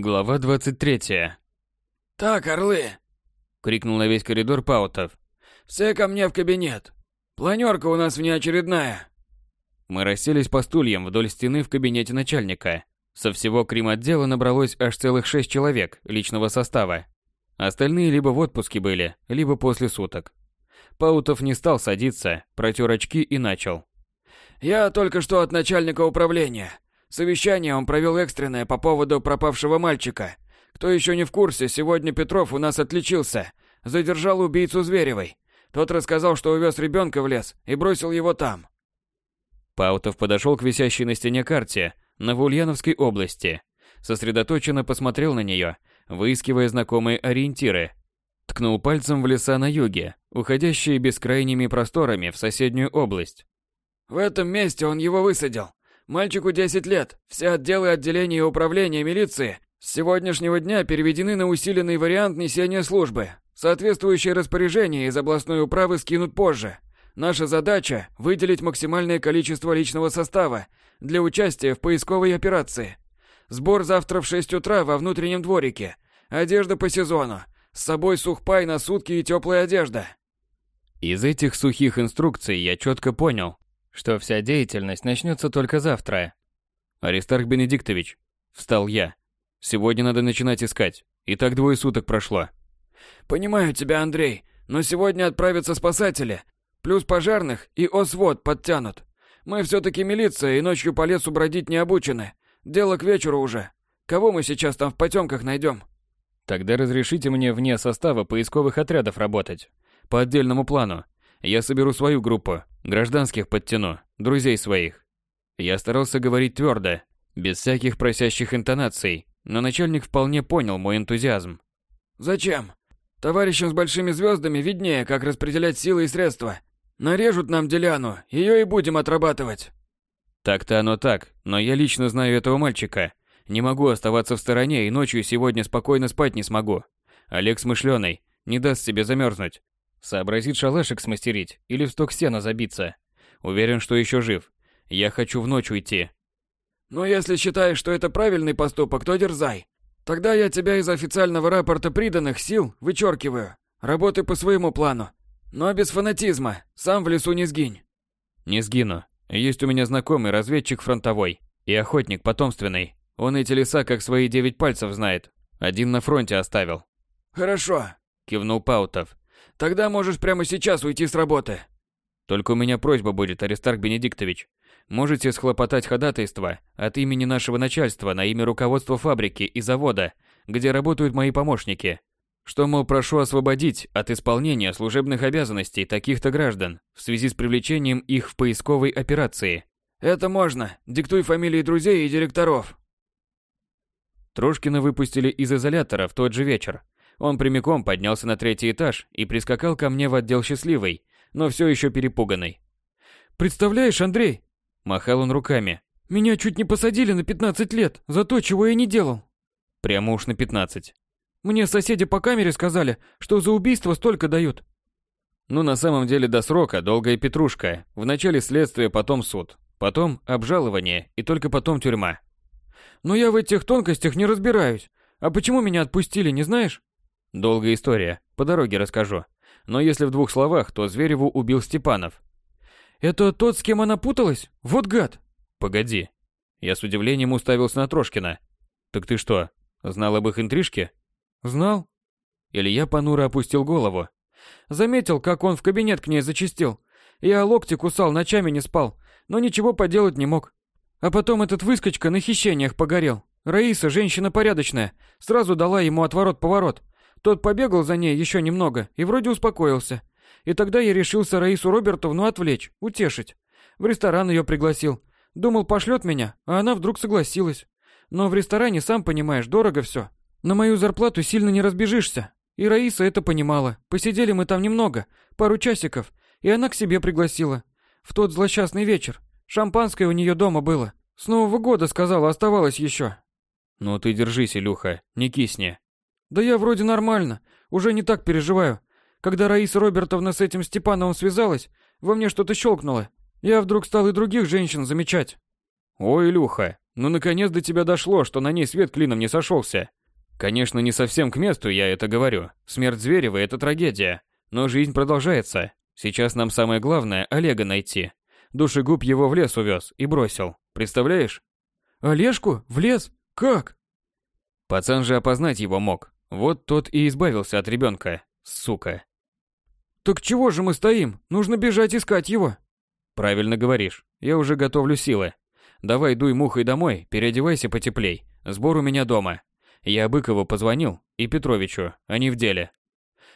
Глава 23. «Так, орлы!» — крикнул на весь коридор Паутов. «Все ко мне в кабинет. Планерка у нас внеочередная». Мы расселись по стульям вдоль стены в кабинете начальника. Со всего Крим-отдела набралось аж целых шесть человек личного состава. Остальные либо в отпуске были, либо после суток. Паутов не стал садиться, протер очки и начал. «Я только что от начальника управления. Совещание он провел экстренное по поводу пропавшего мальчика. Кто еще не в курсе, сегодня Петров у нас отличился. Задержал убийцу Зверевой. Тот рассказал, что увез ребенка в лес и бросил его там. Паутов подошел к висящей на стене карте Новоульяновской области. Сосредоточенно посмотрел на нее, выискивая знакомые ориентиры. Ткнул пальцем в леса на юге, уходящие бескрайними просторами в соседнюю область. В этом месте он его высадил. Мальчику 10 лет. Все отделы отделения и управления милиции с сегодняшнего дня переведены на усиленный вариант несения службы. Соответствующие распоряжения из областной управы скинут позже. Наша задача – выделить максимальное количество личного состава для участия в поисковой операции. Сбор завтра в 6 утра во внутреннем дворике. Одежда по сезону. С собой сухпай на сутки и теплая одежда. Из этих сухих инструкций я четко понял, что вся деятельность начнется только завтра. Аристарх Бенедиктович, встал я. Сегодня надо начинать искать. И так двое суток прошло. Понимаю тебя, Андрей, но сегодня отправятся спасатели. Плюс пожарных и ОСВОД подтянут. Мы все-таки милиция и ночью по лесу бродить не обучены. Дело к вечеру уже. Кого мы сейчас там в потемках найдем? Тогда разрешите мне вне состава поисковых отрядов работать. По отдельному плану. Я соберу свою группу, гражданских подтяну, друзей своих. Я старался говорить твердо, без всяких просящих интонаций, но начальник вполне понял мой энтузиазм. Зачем? Товарищам с большими звездами виднее, как распределять силы и средства. Нарежут нам Деляну, ее и будем отрабатывать. Так-то оно так, но я лично знаю этого мальчика. Не могу оставаться в стороне и ночью сегодня спокойно спать не смогу. Олег смышленый, не даст себе замерзнуть. Сообразит шалашик смастерить или в сток сена забиться. Уверен, что еще жив. Я хочу в ночь уйти. Но если считаешь, что это правильный поступок, то дерзай. Тогда я тебя из официального рапорта приданных сил вычеркиваю. Работай по своему плану. Но без фанатизма. Сам в лесу не сгинь. Не сгину. Есть у меня знакомый разведчик фронтовой и охотник потомственный. Он эти леса как свои девять пальцев знает. Один на фронте оставил. Хорошо, кивнул Паутов. Тогда можешь прямо сейчас уйти с работы. Только у меня просьба будет, Аристарх Бенедиктович. Можете схлопотать ходатайство от имени нашего начальства на имя руководства фабрики и завода, где работают мои помощники, что, мол, прошу освободить от исполнения служебных обязанностей таких-то граждан в связи с привлечением их в поисковой операции. Это можно. Диктуй фамилии друзей и директоров. Трошкина выпустили из изолятора в тот же вечер, он прямиком поднялся на третий этаж и прискакал ко мне в отдел счастливый, но все еще перепуганный. «Представляешь, Андрей?» Махал он руками. «Меня чуть не посадили на 15 лет за то, чего я не делал». Прямо уж на 15. Мне соседи по камере сказали, что за убийство столько дают. Ну, на самом деле до срока долгая петрушка. Вначале следствие, потом суд. Потом обжалование и только потом тюрьма. Но я в этих тонкостях не разбираюсь. А почему меня отпустили, не знаешь? Долгая история, по дороге расскажу. Но если в двух словах, то Звереву убил Степанов. Это тот, с кем она путалась? Вот гад. Погоди. Я с удивлением уставился на Трошкина. Так ты что, знал об их интрижке? Знал. Илья понуро опустил голову. Заметил, как он в кабинет к ней зачистил. Я локти кусал, ночами не спал, но ничего поделать не мог. А потом этот выскочка на хищениях погорел. Раиса, женщина порядочная, сразу дала ему отворот-поворот. Тот побегал за ней еще немного и вроде успокоился. И тогда я решился Раису Робертовну отвлечь, утешить. В ресторан ее пригласил. Думал, пошлет меня, а она вдруг согласилась. Но в ресторане, сам понимаешь, дорого все. На мою зарплату сильно не разбежишься. И Раиса это понимала. Посидели мы там немного, пару часиков, и она к себе пригласила. В тот злосчастный вечер. Шампанское у нее дома было. С Нового года, сказала, оставалось еще. Ну ты держись, Илюха, не кисни. Да я вроде нормально, уже не так переживаю. Когда Раиса Робертовна с этим Степановым связалась, во мне что-то щелкнуло. Я вдруг стал и других женщин замечать. Ой, Илюха, Ну, наконец до тебя дошло, что на ней свет клином не сошелся. Конечно, не совсем к месту я это говорю. Смерть Зверева – это трагедия. Но жизнь продолжается. Сейчас нам самое главное – Олега найти. Душегуб его в лес увез и бросил. Представляешь? Олежку? В лес? Как? Пацан же опознать его мог. Вот тот и избавился от ребенка. Сука. Так чего же мы стоим? Нужно бежать искать его. Правильно говоришь. Я уже готовлю силы. Давай дуй мухой домой, переодевайся потеплей. Сбор у меня дома. Я Быкову позвонил и Петровичу, они в деле.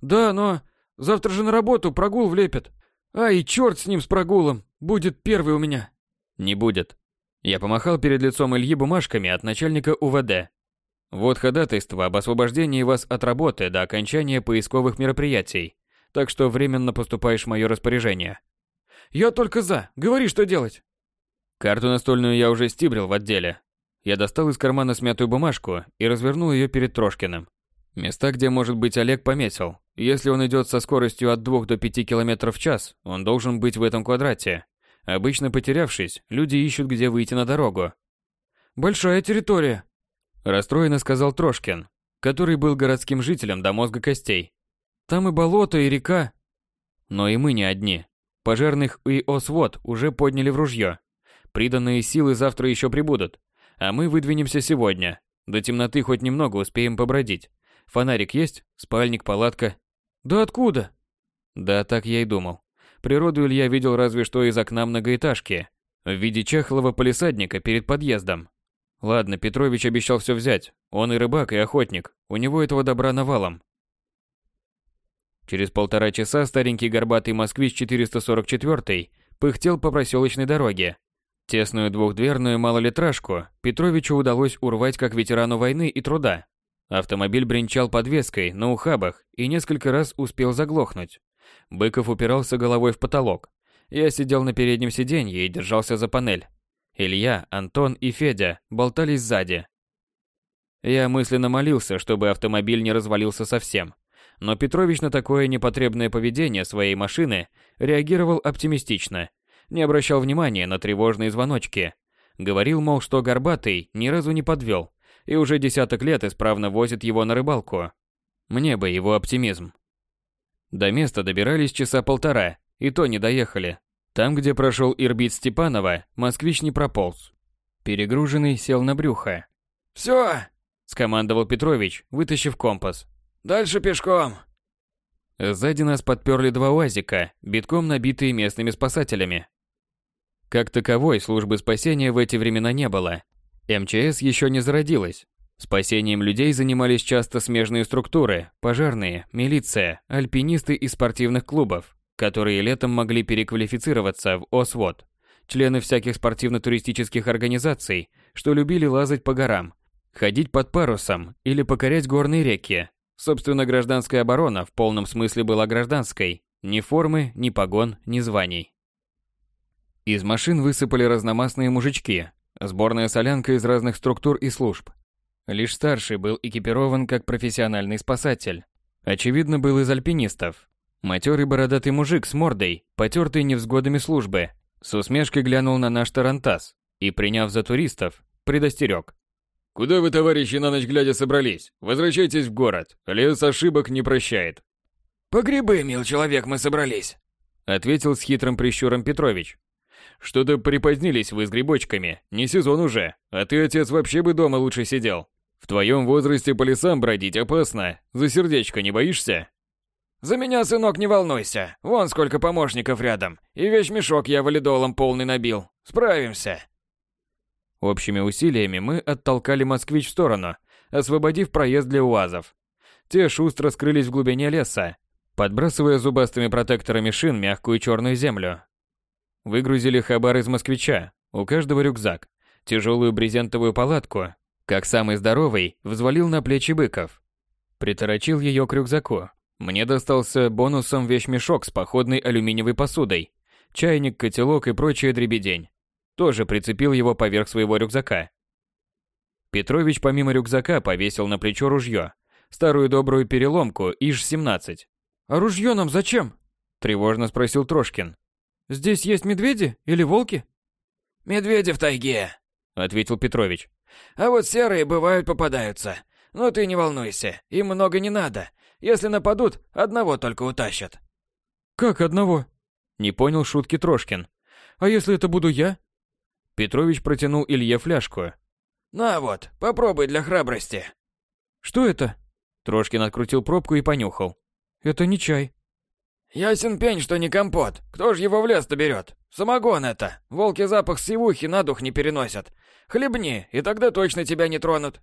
Да, но завтра же на работу прогул влепят. Ай, черт с ним с прогулом. Будет первый у меня. Не будет. Я помахал перед лицом Ильи бумажками от начальника УВД. Вот ходатайство об освобождении вас от работы до окончания поисковых мероприятий. Так что временно поступаешь в мое распоряжение. Я только за. Говори, что делать. Карту настольную я уже стибрил в отделе. Я достал из кармана смятую бумажку и развернул ее перед Трошкиным. Места, где может быть Олег, пометил. Если он идет со скоростью от 2 до 5 км в час, он должен быть в этом квадрате. Обычно потерявшись, люди ищут, где выйти на дорогу. «Большая территория», – расстроенно сказал Трошкин, который был городским жителем до мозга костей. «Там и болото, и река». Но и мы не одни. Пожарных и ОСВОД уже подняли в ружье. Приданные силы завтра еще прибудут, а мы выдвинемся сегодня. До темноты хоть немного успеем побродить. Фонарик есть? Спальник, палатка? Да откуда? Да, так я и думал. Природу Илья видел разве что из окна многоэтажки, в виде чахлого полисадника перед подъездом. Ладно, Петрович обещал все взять. Он и рыбак, и охотник. У него этого добра навалом. Через полтора часа старенький горбатый москвич 444 пыхтел по проселочной дороге, Тесную двухдверную малолитражку Петровичу удалось урвать как ветерану войны и труда. Автомобиль бренчал подвеской на ухабах и несколько раз успел заглохнуть. Быков упирался головой в потолок. Я сидел на переднем сиденье и держался за панель. Илья, Антон и Федя болтались сзади. Я мысленно молился, чтобы автомобиль не развалился совсем. Но Петрович на такое непотребное поведение своей машины реагировал оптимистично не обращал внимания на тревожные звоночки. Говорил, мол, что Горбатый ни разу не подвел, и уже десяток лет исправно возит его на рыбалку. Мне бы его оптимизм. До места добирались часа полтора, и то не доехали. Там, где прошел Ирбит Степанова, москвич не прополз. Перегруженный сел на брюхо. «Все!» – скомандовал Петрович, вытащив компас. «Дальше пешком!» Сзади нас подперли два УАЗика, битком набитые местными спасателями. Как таковой службы спасения в эти времена не было. МЧС еще не зародилась. Спасением людей занимались часто смежные структуры, пожарные, милиция, альпинисты из спортивных клубов, которые летом могли переквалифицироваться в ОСВОД, члены всяких спортивно-туристических организаций, что любили лазать по горам, ходить под парусом или покорять горные реки. Собственно, гражданская оборона в полном смысле была гражданской. Ни формы, ни погон, ни званий. Из машин высыпали разномастные мужички, сборная солянка из разных структур и служб. Лишь старший был экипирован как профессиональный спасатель. Очевидно, был из альпинистов. Матерый бородатый мужик с мордой, потертый невзгодами службы, с усмешкой глянул на наш тарантас и, приняв за туристов, предостерег. «Куда вы, товарищи, на ночь глядя собрались? Возвращайтесь в город. Лес ошибок не прощает». «По грибы, мил человек, мы собрались», — ответил с хитрым прищуром Петрович. Что-то припозднились вы с грибочками, не сезон уже, а ты, отец, вообще бы дома лучше сидел. В твоем возрасте по лесам бродить опасно, за сердечко не боишься? За меня, сынок, не волнуйся, вон сколько помощников рядом, и весь мешок я валидолом полный набил, справимся. Общими усилиями мы оттолкали москвич в сторону, освободив проезд для УАЗов. Те шустро скрылись в глубине леса, подбрасывая зубастыми протекторами шин мягкую черную землю, Выгрузили хабар из москвича, у каждого рюкзак, тяжелую брезентовую палатку, как самый здоровый, взвалил на плечи быков. Приторочил ее к рюкзаку. Мне достался бонусом вещмешок с походной алюминиевой посудой, чайник, котелок и прочая дребедень. Тоже прицепил его поверх своего рюкзака. Петрович помимо рюкзака повесил на плечо ружье, старую добрую переломку ИЖ-17. «А ружье нам зачем?» – тревожно спросил Трошкин. Здесь есть медведи или волки? Медведи в тайге, ответил Петрович. А вот серые бывают попадаются. Но ты не волнуйся, им много не надо. Если нападут, одного только утащат. Как одного? Не понял шутки Трошкин. А если это буду я? Петрович протянул Илье фляжку. На вот, попробуй для храбрости. Что это? Трошкин открутил пробку и понюхал. Это не чай. Ясен пень, что не компот. Кто ж его в лес-то берет? Самогон это. Волки запах сивухи на дух не переносят. Хлебни, и тогда точно тебя не тронут.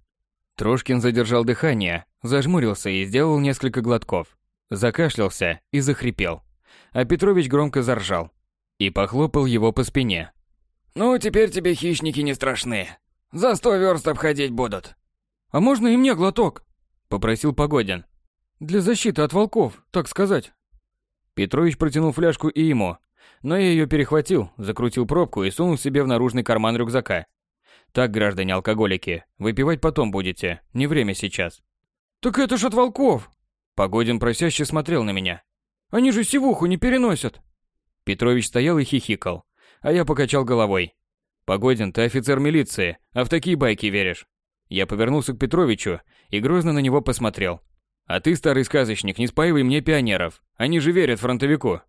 Трошкин задержал дыхание, зажмурился и сделал несколько глотков. Закашлялся и захрипел. А Петрович громко заржал и похлопал его по спине. «Ну, теперь тебе хищники не страшны. За сто верст обходить будут». «А можно и мне глоток?» – попросил Погодин. «Для защиты от волков, так сказать». Петрович протянул фляжку и ему, но я ее перехватил, закрутил пробку и сунул себе в наружный карман рюкзака. Так, граждане алкоголики, выпивать потом будете, не время сейчас. Так это ж от волков. Погодин просяще смотрел на меня. Они же сивуху не переносят. Петрович стоял и хихикал, а я покачал головой. Погодин, ты офицер милиции, а в такие байки веришь. Я повернулся к Петровичу и грозно на него посмотрел. А ты, старый сказочник, не спаивай мне пионеров. Они же верят фронтовику.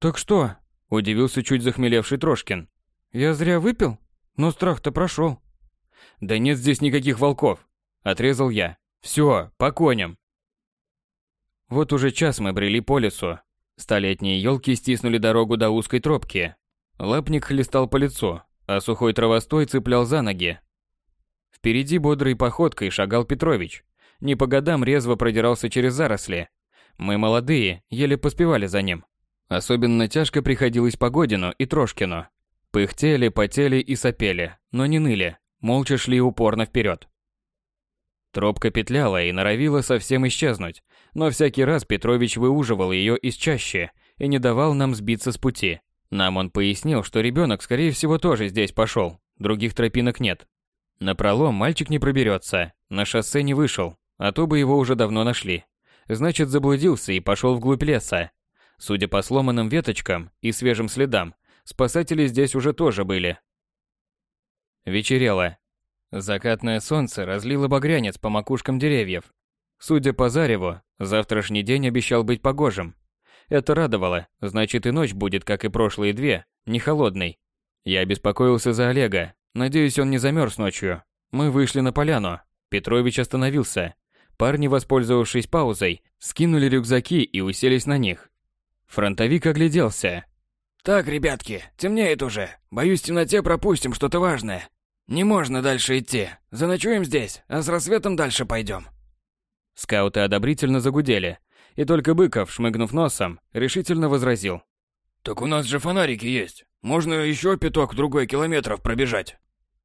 Так что? Удивился чуть захмелевший Трошкин. Я зря выпил? Но страх-то прошел. Да нет здесь никаких волков, отрезал я. Все, по коням. Вот уже час мы брели по лесу. Столетние елки стиснули дорогу до узкой тропки. Лапник хлестал по лицу, а сухой травостой цеплял за ноги. Впереди бодрой походкой шагал Петрович. Не по годам резво продирался через заросли. Мы молодые, еле поспевали за ним. Особенно тяжко приходилось Погодину и Трошкину. Пыхтели, потели и сопели, но не ныли, молча шли упорно вперед. Тропка петляла и норовила совсем исчезнуть, но всякий раз Петрович выуживал ее из чаще и не давал нам сбиться с пути. Нам он пояснил, что ребенок, скорее всего, тоже здесь пошел, других тропинок нет. На пролом мальчик не проберется, на шоссе не вышел, а то бы его уже давно нашли. Значит, заблудился и пошел вглубь леса. Судя по сломанным веточкам и свежим следам, Спасатели здесь уже тоже были. Вечерело. Закатное солнце разлило багрянец по макушкам деревьев. Судя по зареву, завтрашний день обещал быть погожим. Это радовало, значит и ночь будет, как и прошлые две, не холодной. Я беспокоился за Олега, надеюсь, он не замерз ночью. Мы вышли на поляну. Петрович остановился. Парни, воспользовавшись паузой, скинули рюкзаки и уселись на них. Фронтовик огляделся, так, ребятки, темнеет уже. Боюсь, в темноте пропустим что-то важное. Не можно дальше идти. Заночуем здесь, а с рассветом дальше пойдем. Скауты одобрительно загудели, и только Быков, шмыгнув носом, решительно возразил. Так у нас же фонарики есть. Можно еще пяток другой километров пробежать.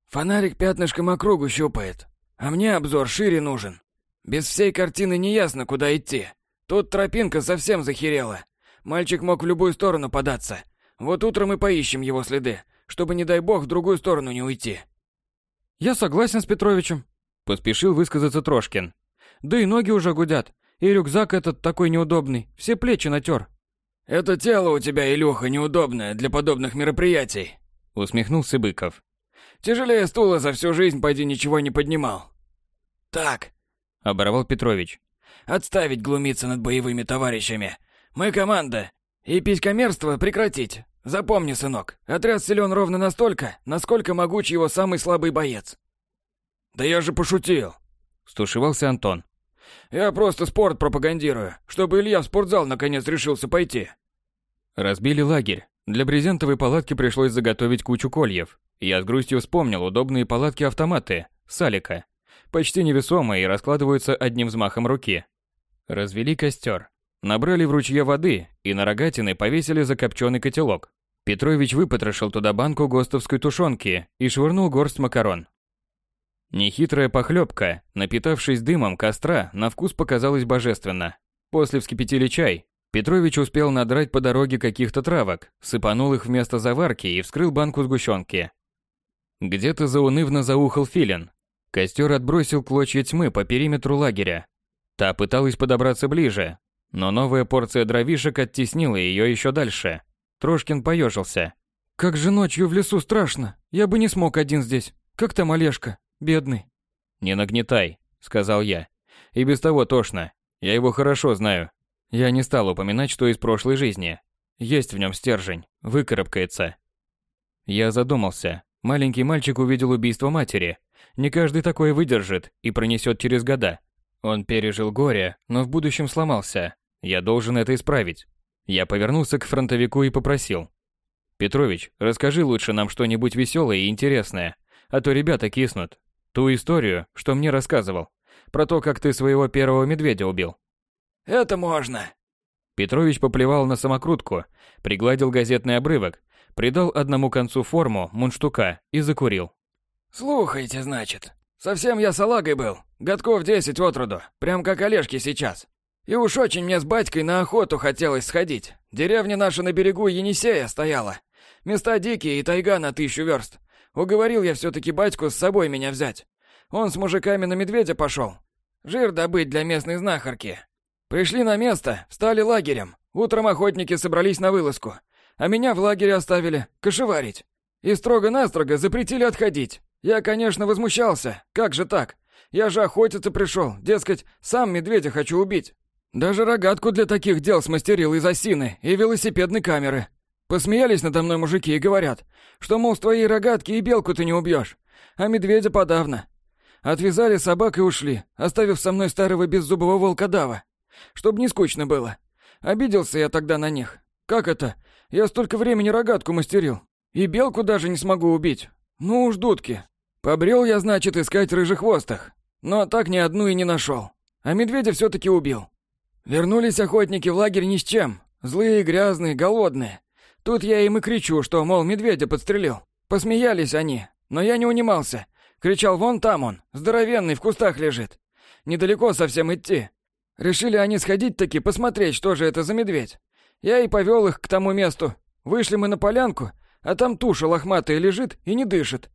Фонарик пятнышком округу щупает, а мне обзор шире нужен. Без всей картины не ясно, куда идти. Тут тропинка совсем захерела. Мальчик мог в любую сторону податься, вот утром мы поищем его следы, чтобы, не дай бог, в другую сторону не уйти. Я согласен с Петровичем. Поспешил высказаться Трошкин. Да и ноги уже гудят. И рюкзак этот такой неудобный, все плечи натер. Это тело у тебя, Илюха, неудобное для подобных мероприятий. Усмехнулся Быков. Тяжелее стула за всю жизнь пойди ничего не поднимал. Так. Оборвал Петрович. Отставить глумиться над боевыми товарищами. Мы команда, и писькомерство прекратить. Запомни, сынок, отряд силен ровно настолько, насколько могуч его самый слабый боец. Да я же пошутил. Стушевался Антон. Я просто спорт пропагандирую, чтобы Илья в спортзал наконец решился пойти. Разбили лагерь. Для брезентовой палатки пришлось заготовить кучу кольев. Я с грустью вспомнил удобные палатки-автоматы, салика. Почти невесомые и раскладываются одним взмахом руки. Развели костер. Набрали в ручье воды и на рогатины повесили закопченный котелок. Петрович выпотрошил туда банку гостовской тушенки и швырнул горсть макарон. Нехитрая похлебка, напитавшись дымом костра, на вкус показалась божественно. После вскипятили чай. Петрович успел надрать по дороге каких-то травок, сыпанул их вместо заварки и вскрыл банку сгущенки. Где-то заунывно заухал филин. Костер отбросил клочья тьмы по периметру лагеря. Та пыталась подобраться ближе, но новая порция дровишек оттеснила ее еще дальше. Трошкин поежился. «Как же ночью в лесу страшно! Я бы не смог один здесь!» Как там Олежка, бедный? Не нагнетай, сказал я. И без того тошно. Я его хорошо знаю. Я не стал упоминать, что из прошлой жизни. Есть в нем стержень, выкарабкается. Я задумался. Маленький мальчик увидел убийство матери. Не каждый такое выдержит и пронесет через года. Он пережил горе, но в будущем сломался. Я должен это исправить. Я повернулся к фронтовику и попросил. «Петрович, расскажи лучше нам что-нибудь веселое и интересное, а то ребята киснут. Ту историю, что мне рассказывал, про то, как ты своего первого медведя убил». «Это можно». Петрович поплевал на самокрутку, пригладил газетный обрывок, придал одному концу форму мундштука и закурил. «Слухайте, значит. Совсем я салагой был, годков десять от роду, прям как Олежки сейчас. И уж очень мне с батькой на охоту хотелось сходить. Деревня наша на берегу Енисея стояла. Места дикие и тайга на тысячу верст. Уговорил я все-таки батьку с собой меня взять. Он с мужиками на медведя пошел. Жир добыть для местной знахарки. Пришли на место, встали лагерем. Утром охотники собрались на вылазку. А меня в лагере оставили, кошеварить. И строго-настрого запретили отходить. Я, конечно, возмущался. Как же так? Я же охотиться пришел, дескать, сам медведя хочу убить. Даже рогатку для таких дел смастерил из осины и велосипедной камеры. Посмеялись надо мной мужики и говорят, что, мол, с твоей рогатки и белку ты не убьешь, а медведя подавно. Отвязали собак и ушли, оставив со мной старого беззубого волкодава. Чтоб не скучно было. Обиделся я тогда на них. Как это? Я столько времени рогатку мастерил. И белку даже не смогу убить. Ну уж дудки. Побрел я, значит, искать рыжехвостых. Но так ни одну и не нашел. А медведя все-таки убил. Вернулись охотники в лагерь ни с чем. Злые, грязные, голодные. Тут я им и кричу, что, мол, медведя подстрелил. Посмеялись они, но я не унимался. Кричал, вон там он, здоровенный, в кустах лежит. Недалеко совсем идти. Решили они сходить таки посмотреть, что же это за медведь. Я и повел их к тому месту. Вышли мы на полянку, а там туша лохматая лежит и не дышит.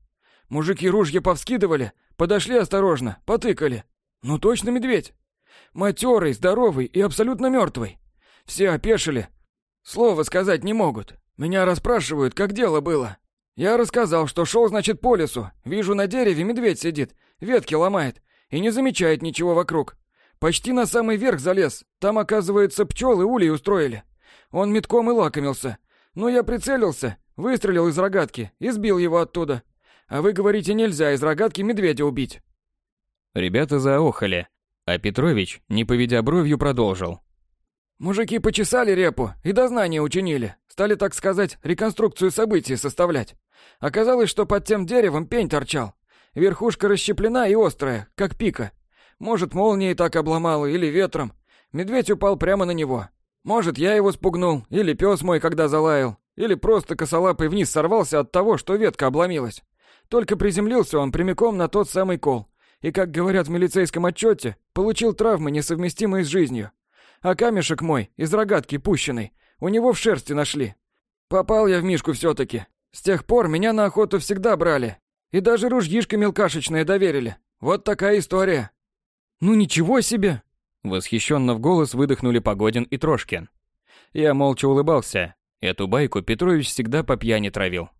Мужики ружья повскидывали, подошли осторожно, потыкали. Ну точно медведь. Матерый, здоровый и абсолютно мертвый. Все опешили. Слова сказать не могут. Меня расспрашивают, как дело было. Я рассказал, что шел, значит, по лесу. Вижу, на дереве медведь сидит, ветки ломает и не замечает ничего вокруг. Почти на самый верх залез. Там, оказывается, пчелы улей устроили. Он метком и лакомился. Но я прицелился, выстрелил из рогатки и сбил его оттуда. А вы говорите, нельзя из рогатки медведя убить. Ребята заохали, а Петрович, не поведя бровью, продолжил. Мужики почесали репу и дознание учинили. Стали, так сказать, реконструкцию событий составлять. Оказалось, что под тем деревом пень торчал. Верхушка расщеплена и острая, как пика. Может, молнией так обломало или ветром. Медведь упал прямо на него. Может, я его спугнул, или пес мой, когда залаял, или просто косолапый вниз сорвался от того, что ветка обломилась. Только приземлился он прямиком на тот самый кол и, как говорят в милицейском отчете, получил травмы, несовместимые с жизнью. А камешек мой, из рогатки пущенный, у него в шерсти нашли. Попал я в Мишку все-таки. С тех пор меня на охоту всегда брали. И даже ружьишко мелкашечное доверили. Вот такая история. Ну ничего себе! Восхищенно в голос выдохнули Погодин и Трошкин. Я молча улыбался. Эту байку Петрович всегда по пьяни травил.